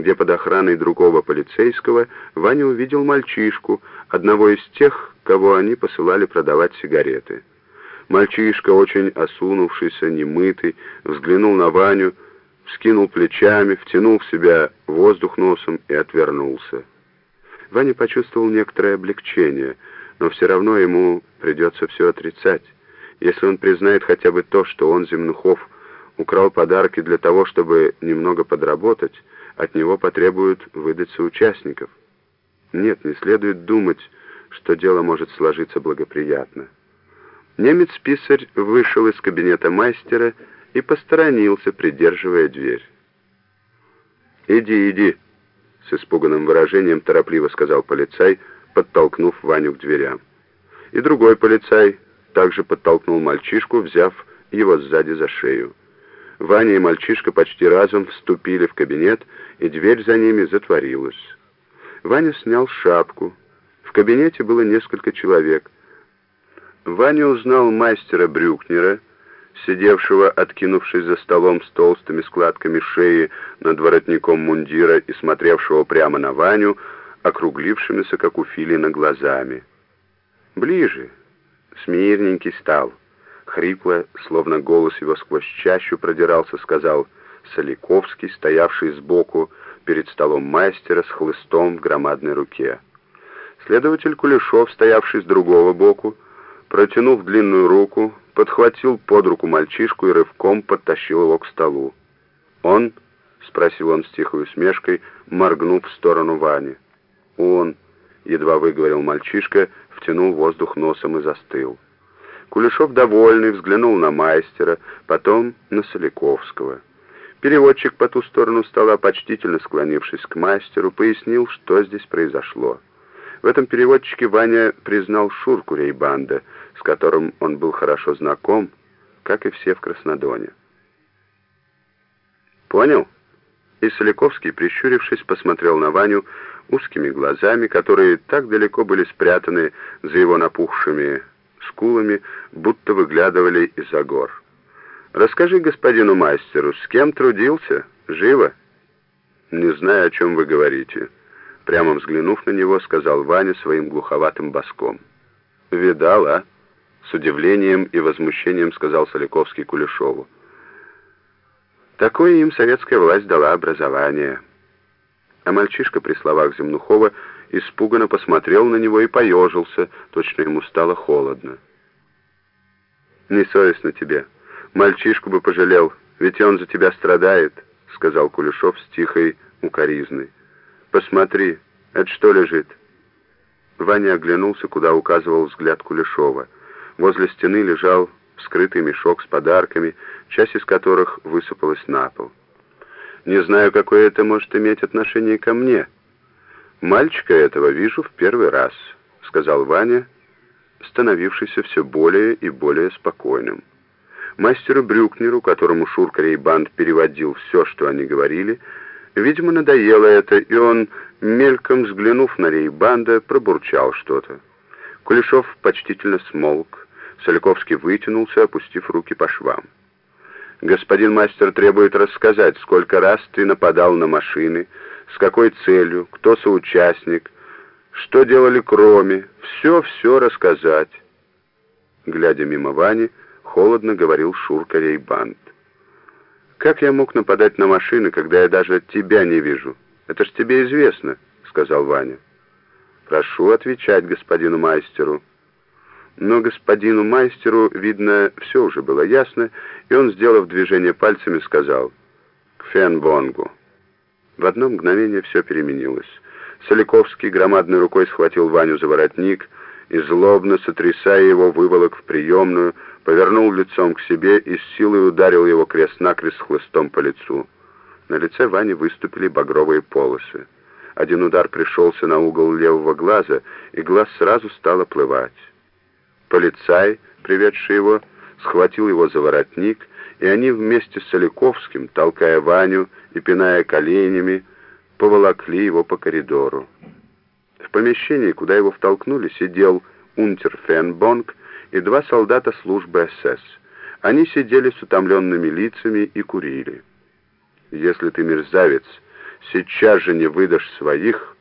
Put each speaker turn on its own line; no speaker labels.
где под охраной другого полицейского Ваня увидел мальчишку, одного из тех, кого они посылали продавать сигареты. Мальчишка, очень осунувшийся, немытый, взглянул на Ваню, вскинул плечами, втянул в себя воздух носом и отвернулся. Ваня почувствовал некоторое облегчение, но все равно ему придется все отрицать. Если он признает хотя бы то, что он, Земнухов, украл подарки для того, чтобы немного подработать, от него потребуют выдать соучастников. Нет, не следует думать, что дело может сложиться благоприятно. Немец-писарь вышел из кабинета мастера и посторонился, придерживая дверь. «Иди, иди», — с испуганным выражением торопливо сказал полицай, подтолкнув Ваню к дверям. И другой полицай также подтолкнул мальчишку, взяв его сзади за шею. Ваня и мальчишка почти разом вступили в кабинет, и дверь за ними затворилась. Ваня снял шапку. В кабинете было несколько человек. Ваня узнал мастера Брюкнера, сидевшего, откинувшись за столом с толстыми складками шеи над воротником мундира и смотревшего прямо на Ваню, округлившимися, как у филина, глазами. «Ближе!» Смирненький стал. Хрипло, словно голос его сквозь чащу продирался, сказал Соликовский, стоявший сбоку перед столом мастера с хлыстом в громадной руке. Следователь Кулешов, стоявший с другого боку, протянув длинную руку, подхватил под руку мальчишку и рывком подтащил его к столу. «Он?» — спросил он с тихой усмешкой, моргнув в сторону Вани. «Он», — едва выговорил мальчишка, втянул воздух носом и застыл. Кулешов, довольный, взглянул на мастера, потом на Соляковского. Переводчик по ту сторону стола, почтительно склонившись к мастеру, пояснил, что здесь произошло. В этом переводчике Ваня признал Шурку Рейбанда, с которым он был хорошо знаком, как и все в Краснодоне. «Понял?» И Соляковский, прищурившись, посмотрел на Ваню узкими глазами, которые так далеко были спрятаны за его напухшими скулами, будто выглядывали из-за гор. «Расскажи господину мастеру, с кем трудился? Живо?» «Не знаю, о чем вы говорите». Прямо взглянув на него, сказал Ваня своим глуховатым боском. «Видал, а?» С удивлением и возмущением сказал Соляковский Кулешову. Такое им советская власть дала образование. А мальчишка при словах Земнухова испуганно посмотрел на него и поежился, точно ему стало холодно. «Несовестно тебе. Мальчишку бы пожалел, ведь он за тебя страдает», — сказал Кулешов с тихой укоризной. «Посмотри, это что лежит?» Ваня оглянулся, куда указывал взгляд Кулешова. Возле стены лежал вскрытый мешок с подарками, часть из которых высыпалась на пол. «Не знаю, какое это может иметь отношение ко мне. Мальчика этого вижу в первый раз», — сказал Ваня, становившийся все более и более спокойным. Мастеру Брюкнеру, которому Шурка Рейбанд переводил все, что они говорили, — Видимо, надоело это, и он, мельком взглянув на Рейбанда, пробурчал что-то. Кулешов почтительно смолк. Соляковский вытянулся, опустив руки по швам. «Господин мастер требует рассказать, сколько раз ты нападал на машины, с какой целью, кто соучастник, что делали кроме, все-все рассказать». Глядя мимо Вани, холодно говорил Шурка Рейбанд. «Как я мог нападать на машины, когда я даже тебя не вижу? Это ж тебе известно», — сказал Ваня. «Прошу отвечать господину мастеру». Но господину мастеру, видно, все уже было ясно, и он, сделав движение пальцами, сказал «К Фенбонгу». В одно мгновение все переменилось. Соляковский громадной рукой схватил Ваню за воротник и, злобно сотрясая его, выволок в приемную, повернул лицом к себе и с силой ударил его крест-накрест хлыстом по лицу. На лице Вани выступили багровые полосы. Один удар пришелся на угол левого глаза, и глаз сразу стал оплывать. Полицай, приведший его, схватил его за воротник, и они вместе с Соляковским, толкая Ваню и пиная коленями, поволокли его по коридору. В помещении, куда его втолкнули, сидел унтер Фенбонг и два солдата службы СС. Они сидели с утомленными лицами и курили. «Если ты мерзавец, сейчас же не выдашь своих,